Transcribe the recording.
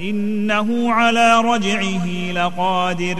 إنه على رجعه لقادر.